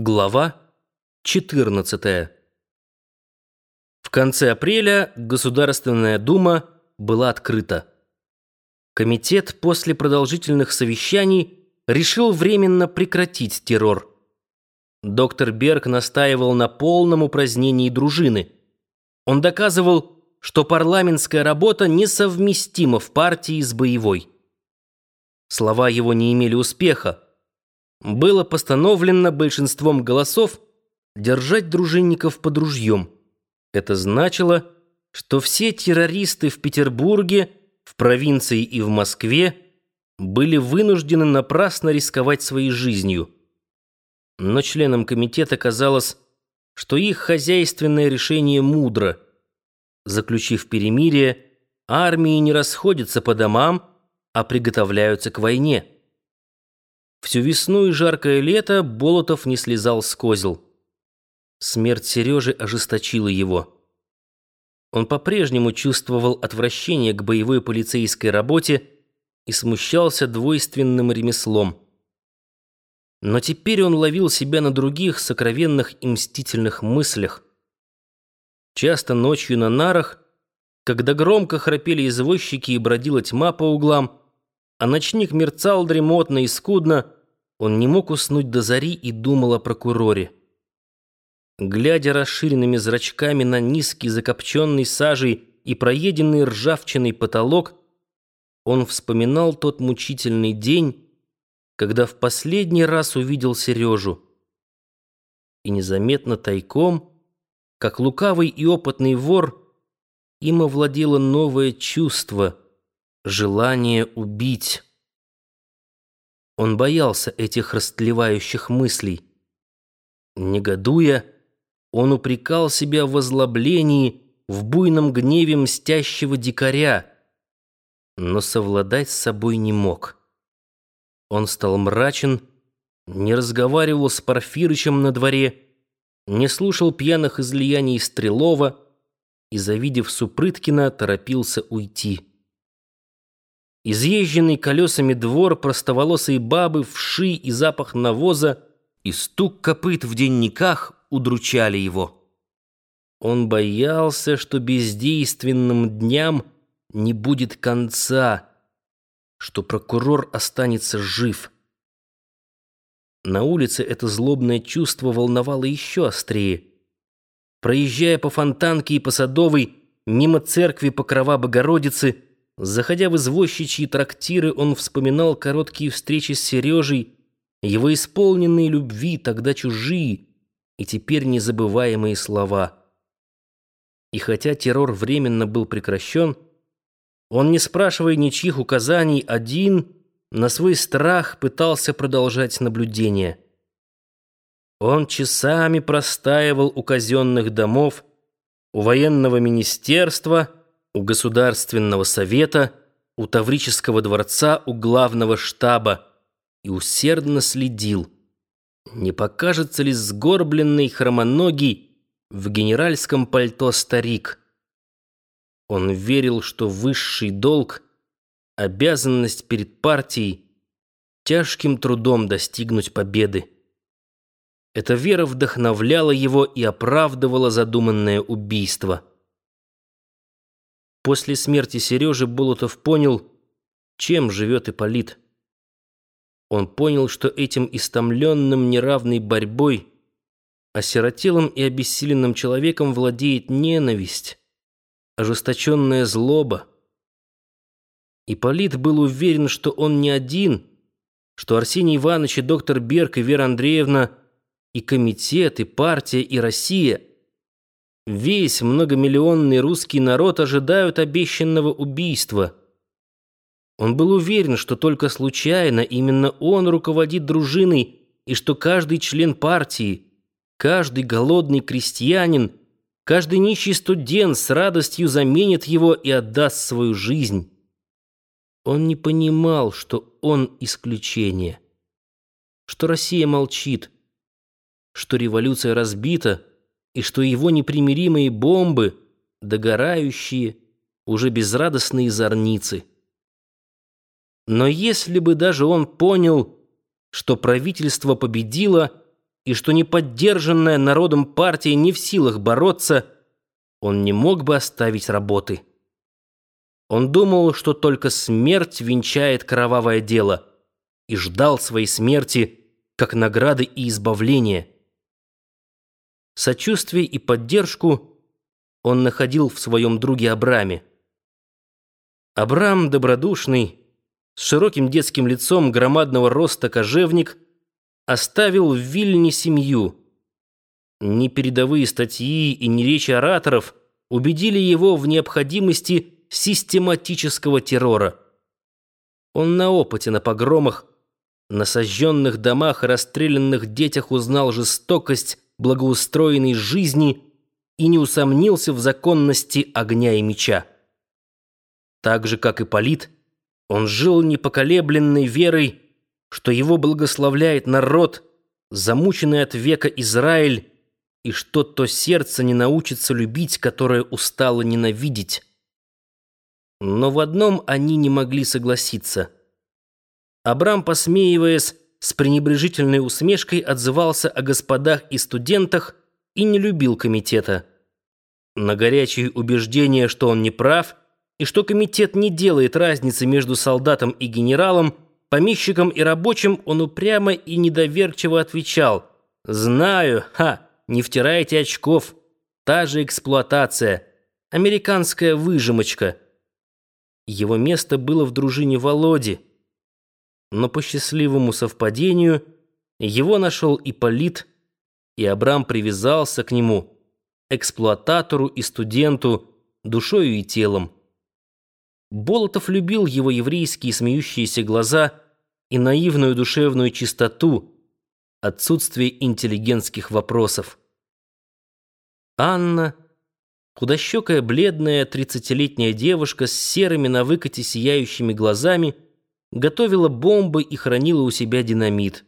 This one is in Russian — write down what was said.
Глава 14. В конце апреля Государственная Дума была открыта. Комитет после продолжительных совещаний решил временно прекратить террор. Доктор Берг настаивал на полном упразднении дружины. Он доказывал, что парламентская работа несовместима в партии с боевой. Слова его не имели успеха было постановлено большинством голосов держать дружинников под ружьем. Это значило, что все террористы в Петербурге, в провинции и в Москве были вынуждены напрасно рисковать своей жизнью. Но членам комитета казалось, что их хозяйственное решение мудро. Заключив перемирие, армии не расходятся по домам, а приготовляются к войне. Всю весну и жаркое лето Болотов не слезал с козел. Смерть Сережи ожесточила его. Он по-прежнему чувствовал отвращение к боевой полицейской работе и смущался двойственным ремеслом. Но теперь он ловил себя на других сокровенных и мстительных мыслях. Часто ночью на нарах, когда громко храпели извозчики и бродила тьма по углам, а ночник мерцал дремотно и скудно, он не мог уснуть до зари и думал о прокуроре. Глядя расширенными зрачками на низкий закопченный сажей и проеденный ржавчиной потолок, он вспоминал тот мучительный день, когда в последний раз увидел Сережу. И незаметно тайком, как лукавый и опытный вор, им овладело новое чувство — желание убить. Он боялся этих растлевающих мыслей. Негодуя, он упрекал себя в озлоблении, в буйном гневе мстящего дикаря, но совладать с собой не мог. Он стал мрачен, не разговаривал с Порфирычем на дворе, не слушал пьяных излияний Стрелова и, завидев Супрыткина, торопился уйти. Изъезженный колесами двор, простоволосые бабы, вши и запах навоза и стук копыт в денниках удручали его. Он боялся, что бездейственным дням не будет конца, что прокурор останется жив. На улице это злобное чувство волновало еще острее. Проезжая по Фонтанке и по Садовой, мимо церкви Покрова Богородицы, Заходя в извозчичьи трактиры, он вспоминал короткие встречи с Сережей, его исполненные любви, тогда чужие, и теперь незабываемые слова. И хотя террор временно был прекращен, он, не спрашивая ничьих указаний, один, на свой страх пытался продолжать наблюдение. Он часами простаивал у казенных домов, у военного министерства — у Государственного совета, у Таврического дворца, у главного штаба и усердно следил, не покажется ли сгорбленный хромоногий в генеральском пальто старик. Он верил, что высший долг, обязанность перед партией, тяжким трудом достигнуть победы. Эта вера вдохновляла его и оправдывала задуманное убийство. После смерти Сережи Болотов понял, чем живет Ипполит. Он понял, что этим истомленным неравной борьбой, осиротелым и обессиленным человеком владеет ненависть, ожесточенная злоба. Ипполит был уверен, что он не один, что Арсений Иванович и доктор Берг и Вера Андреевна и комитет, и партия, и Россия — Весь многомиллионный русский народ ожидают обещанного убийства. Он был уверен, что только случайно именно он руководит дружиной и что каждый член партии, каждый голодный крестьянин, каждый нищий студент с радостью заменит его и отдаст свою жизнь. Он не понимал, что он исключение, что Россия молчит, что революция разбита, и что его непримиримые бомбы, догорающие, уже безрадостные зорницы. Но если бы даже он понял, что правительство победило и что неподдержанная народом партия не в силах бороться, он не мог бы оставить работы. Он думал, что только смерть венчает кровавое дело, и ждал своей смерти как награды и избавления. Сочувствие и поддержку он находил в своем друге Абраме. Абрам добродушный, с широким детским лицом громадного роста кожевник, оставил в Вильне семью. Ни передовые статьи и ни речи ораторов убедили его в необходимости систематического террора. Он на опыте на погромах, на сожженных домах и расстрелянных детях узнал жестокость благоустроенной жизни и не усомнился в законности огня и меча. Так же, как и Полит, он жил непоколебленной верой, что его благословляет народ, замученный от века Израиль, и что то сердце не научится любить, которое устало ненавидеть. Но в одном они не могли согласиться. Абрам, посмеиваясь, с пренебрежительной усмешкой отзывался о господах и студентах и не любил комитета. На горячие убеждения, что он не прав, и что комитет не делает разницы между солдатом и генералом, помещиком и рабочим, он упрямо и недоверчиво отвечал «Знаю, ха, не втирайте очков, та же эксплуатация, американская выжимочка». Его место было в дружине Володи. Но по счастливому совпадению его нашел Ипполит, и Абрам привязался к нему, эксплуататору и студенту, душою и телом. Болотов любил его еврейские смеющиеся глаза и наивную душевную чистоту, отсутствие интеллигентских вопросов. Анна Худощекая, бледная, тридцатилетняя девушка с серыми на выкате сияющими глазами готовила бомбы и хранила у себя динамит.